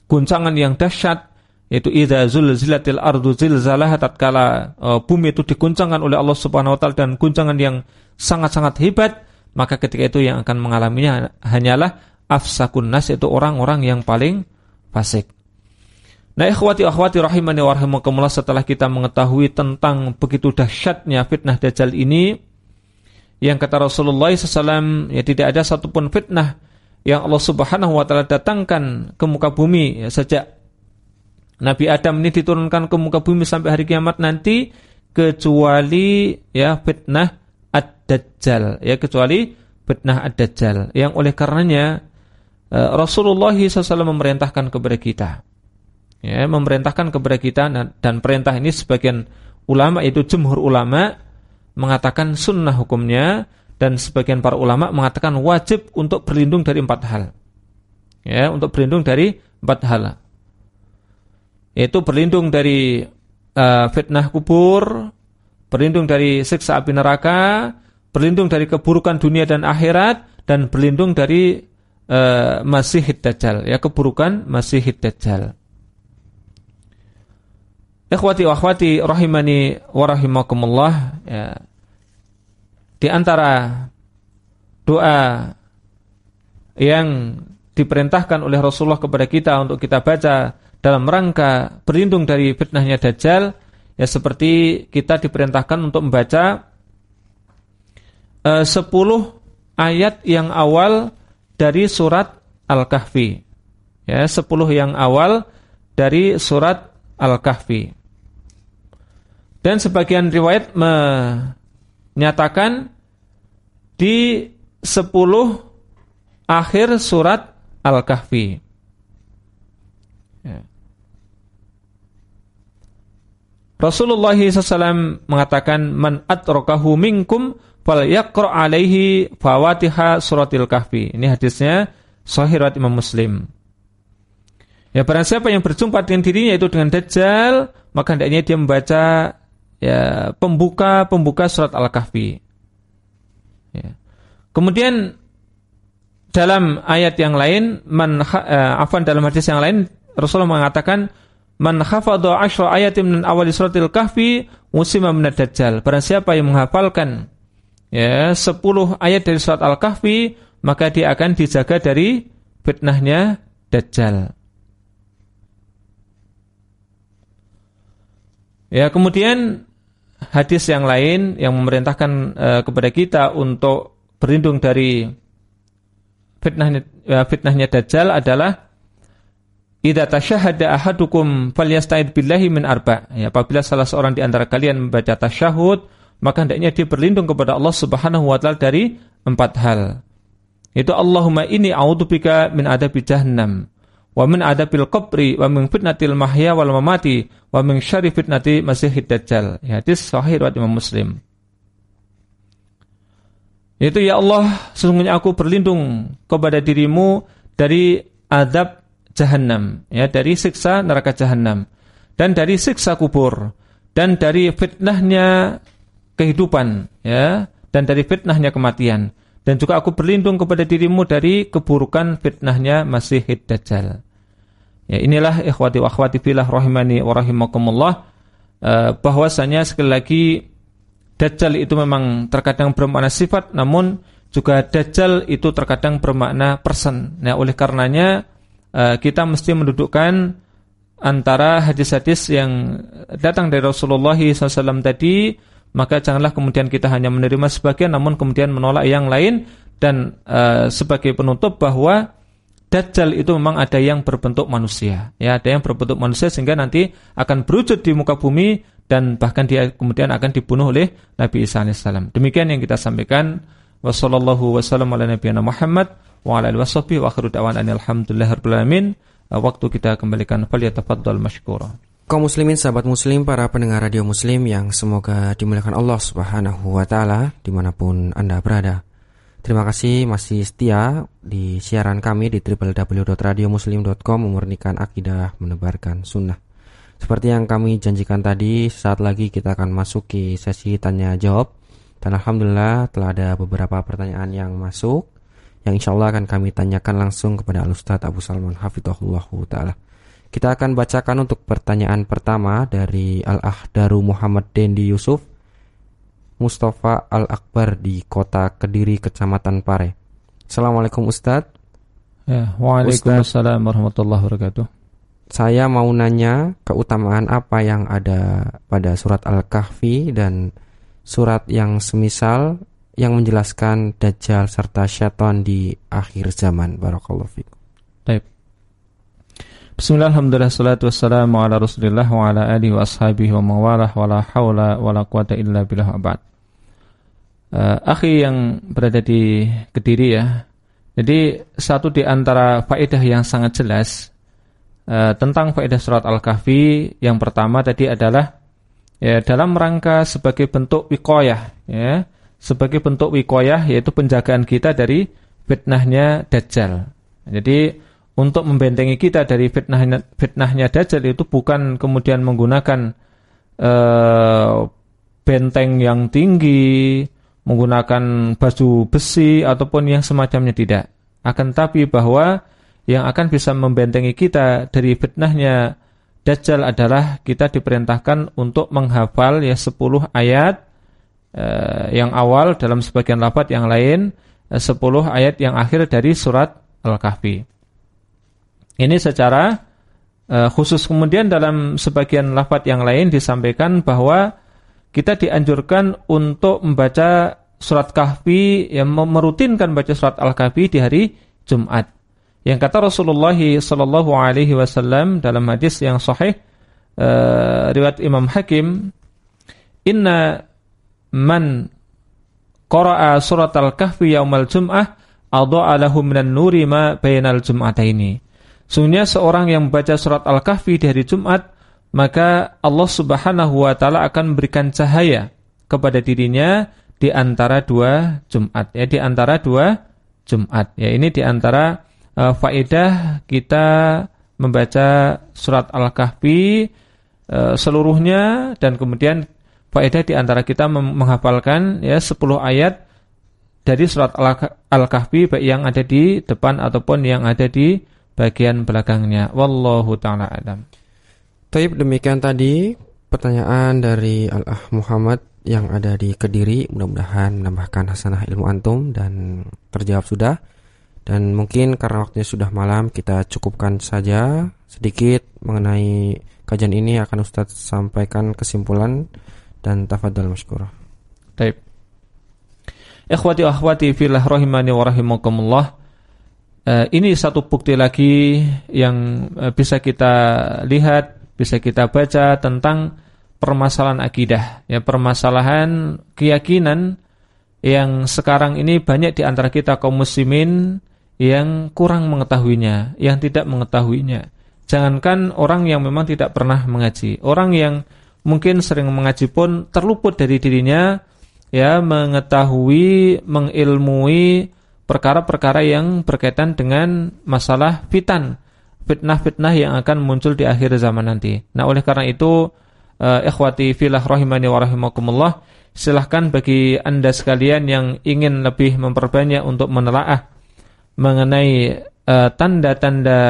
guncangan yang dahsyat yaitu idza zulzilatil ardu zilzalaha tatkala uh, bumi itu diguncangkan oleh Allah Subhanahu wa taala dan guncangan yang sangat-sangat hebat maka ketika itu yang akan mengalaminya hanyalah afsakun nas itu orang-orang yang paling fasik. Nah, ikhwati akhwati rahimani rahimakumullah setelah kita mengetahui tentang begitu dahsyatnya fitnah dajjal ini yang kata Rasulullah SAW ya tidak ada satupun fitnah yang Allah Subhanahu wa taala datangkan ke muka bumi ya, sejak Nabi Adam ini diturunkan ke muka bumi sampai hari kiamat nanti kecuali ya fitnah ad-dajjal ya kecuali fitnah ad-dajjal yang oleh karenanya Rasulullah SAW memerintahkan kepada kita ya memerintahkan kepada kita dan perintah ini sebagian ulama itu jumhur ulama mengatakan sunnah hukumnya dan sebagian para ulama mengatakan wajib untuk berlindung dari empat hal. Ya, untuk berlindung dari empat hal. Yaitu berlindung dari uh, fitnah kubur, berlindung dari siksa api neraka, berlindung dari keburukan dunia dan akhirat dan berlindung dari uh, Masihid Dajjal, ya keburukan Masihid Dajjal. Ikhwati wa akhwati rahimani wa rahimakumullah ya. Di antara doa yang diperintahkan oleh Rasulullah kepada kita untuk kita baca dalam rangka berlindung dari fitnahnya Dajjal ya seperti kita diperintahkan untuk membaca uh, 10 ayat yang awal dari surat Al-Kahfi. Ya, 10 yang awal dari surat Al-Kahfi. Dan sebagian riwayat menyatakan di 10 akhir surat Al-Kahfi. Ya. Rasulullah SAW mengatakan man atrokahu minkum fal yaqra alaihi fawatiha suratil kahfi. Ini hadisnya sahih riwayat Imam Muslim. Ya barang siapa yang berjumpa dengan dirinya itu dengan Dajjal, maka hendaknya dia membaca ya pembuka pembuka surat Al-Kahfi. Ya. Kemudian dalam ayat yang lain, man uh, afan dalam hadis yang lain Rasulullah mengatakan man hafadha asyra ayatin min awal suratil kahfi musima min dajjal. Barang siapa yang menghafalkan ya 10 ayat dari surat Al-Kahfi, maka dia akan dijaga dari fitnahnya dajjal. Ya, kemudian hadis yang lain yang memerintahkan uh, kepada kita untuk berlindung dari fitnahnya, uh, fitnahnya Dajjal adalah Idza tasyahada ahadukum falyasta'id billahi min arba. Ya, apabila salah seorang di antara kalian membaca tasyahud, maka hendaknya dia berlindung kepada Allah Subhanahu wa taala dari empat hal. Itu Allahumma inni a'udzubika min adabi jahannam wa min adabil qabri wa min fitnatil mahya wal mamati wa min syarri fitnati masihid dajjal. Ya, hadis sahih riwayat Imam Muslim. Itu ya Allah, sesungguhnya aku berlindung kepada dirimu dari adab jahanam, ya, dari siksa neraka jahanam dan dari siksa kubur dan dari fitnahnya kehidupan, ya, dan dari fitnahnya kematian dan juga aku berlindung kepada dirimu dari keburukan fitnahnya Masihid Dajjal. Ya, inilah ikhwati wa akhwati fillah rahimani wa rahimakumullah uh, bahwasanya sekali lagi Dajjal itu memang terkadang bermakna sifat namun juga Dajjal itu terkadang bermakna person. Nah, oleh karenanya uh, kita mesti mendudukkan antara hadis-hadis yang datang dari Rasulullah SAW tadi maka janganlah kemudian kita hanya menerima sebagian namun kemudian menolak yang lain. Dan uh, sebagai penutup bahwa Dajjal itu memang ada yang berbentuk manusia. Ya ada yang berbentuk manusia sehingga nanti akan berwujud di muka bumi dan bahkan dia kemudian akan dibunuh oleh Nabi Isa alaihissalam demikian yang kita sampaikan. Wasallallahu wasallam ala nabiyana Muhammad wa ala alihi wa akhiru da'wana alamin. Waktu kita kembalikan falyatafaddal mashkura kaum muslimin sahabat muslim para pendengar radio muslim yang semoga dimuliakan Allah subhanahu wa ta'ala di mana pun anda berada Terima kasih masih setia di siaran kami di www.radiomuslim.com memurnikan akidah menebarkan sunnah. Seperti yang kami janjikan tadi, saat lagi kita akan masuki sesi tanya jawab. Dan Alhamdulillah telah ada beberapa pertanyaan yang masuk yang insya Allah akan kami tanyakan langsung kepada Al-Ustadz Abu Salman Hafidhullah Ta'ala. Kita akan bacakan untuk pertanyaan pertama dari Al-Ahdaru Muhammad Dendi Yusuf Mustafa Al-Akbar di kota Kediri, Kecamatan Pare. Assalamualaikum Ustadz. Ya, Waalaikumsalam warahmatullahi wabarakatuh. Saya mau nanya keutamaan apa yang ada pada surat Al-Kahfi dan surat yang semisal yang menjelaskan Dajjal serta syaitan di akhir zaman. Barakallahu fikum. Bismillah, wassalamu ala rasulillah wa ala alihi wa mawalah quwata illa billah abad. Uh, akhi yang berada di Kediri ya. Jadi satu di antara faedah yang sangat jelas uh, tentang faedah surat Al-Kahfi yang pertama tadi adalah ya dalam rangka sebagai bentuk wikoyah ya sebagai bentuk wikoyah yaitu penjagaan kita dari fitnahnya Dajjal. Jadi untuk membentengi kita dari fitnahnya, fitnahnya Dajjal itu bukan kemudian menggunakan uh, benteng yang tinggi, menggunakan baju besi ataupun yang semacamnya tidak. Akan tapi bahwa yang akan bisa membentengi kita dari fitnahnya Dajjal adalah kita diperintahkan untuk menghafal ya 10 ayat eh, yang awal dalam sebagian lafaz yang lain eh, 10 ayat yang akhir dari surat Al-Kahfi. Ini secara eh, khusus kemudian dalam sebagian lafaz yang lain disampaikan bahwa kita dianjurkan untuk membaca surat Kahfi yang merutinkan baca surat Al-Kahfi di hari Jumat. Yang kata Rasulullah sallallahu alaihi wasallam dalam hadis yang sahih uh, riwayat Imam Hakim, "Inna man qara'a surat al-kahfi yaumal jum'ah adha'a lahu minan nuri ma bainal jum'ataini." Sungguhnya seorang yang membaca surat Al-Kahfi di hari Jumat, maka Allah Subhanahu wa taala akan memberikan cahaya kepada dirinya di antara dua Jumat, ya di antara dua Jumat. Ya ini di antara uh, faedah kita membaca surat Al-Kahfi uh, seluruhnya dan kemudian faedah di antara kita menghafalkan ya 10 ayat dari surat Al-Kahfi baik yang ada di depan ataupun yang ada di bagian belakangnya. Wallahu taala alam. Taib demikian tadi pertanyaan dari Al-Ah Muhammad yang ada di Kediri mudah-mudahan menambahkan hasanah ilmu antum dan terjawab sudah. Dan mungkin karena waktunya sudah malam kita cukupkan saja sedikit mengenai kajian ini akan Ustadz sampaikan kesimpulan dan tafadhal masykurah. Baik. Ikhwati akhwati fillah rahimani wa rahimakumullah. Uh, ini satu bukti lagi yang uh, bisa kita lihat, bisa kita baca tentang permasalahan akidah, ya permasalahan keyakinan yang sekarang ini banyak di antara kita kaum muslimin yang kurang mengetahuinya, yang tidak mengetahuinya. Jangankan orang yang memang tidak pernah mengaji, orang yang mungkin sering mengaji pun terluput dari dirinya ya mengetahui, mengilmui perkara-perkara yang berkaitan dengan masalah fitan, fitnah-fitnah yang akan muncul di akhir zaman nanti. Nah, oleh karena itu uh, ikhwati filah rahimani wa rahimakumullah, silahkan bagi Anda sekalian yang ingin lebih memperbanyak untuk menelaah mengenai eh, tanda-tanda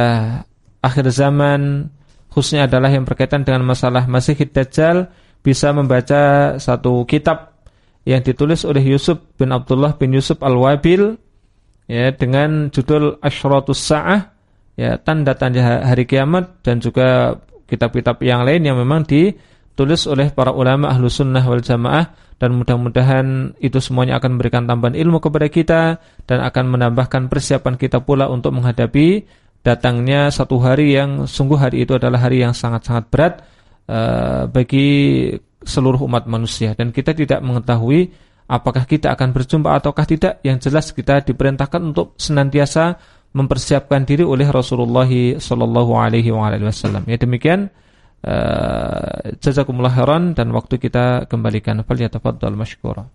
uh, akhir zaman khususnya adalah yang berkaitan dengan masalah Masih Dajjal bisa membaca satu kitab yang ditulis oleh Yusuf bin Abdullah bin Yusuf Al-Wabil ya dengan judul Asyratus Sa'ah ya tanda-tanda hari kiamat dan juga kitab-kitab yang lain yang memang ditulis oleh para ulama ahlu sunnah wal jamaah dan mudah-mudahan itu semuanya akan memberikan tambahan ilmu kepada kita dan akan menambahkan persiapan kita pula untuk menghadapi datangnya satu hari yang sungguh hari itu adalah hari yang sangat-sangat berat uh, bagi seluruh umat manusia. Dan kita tidak mengetahui apakah kita akan berjumpa ataukah tidak yang jelas kita diperintahkan untuk senantiasa mempersiapkan diri oleh Rasulullah sallallahu alaihi wasallam ya demikian Uh, jazakumullah khairan dan waktu kita kembalikan. Falyatafaddal masykura.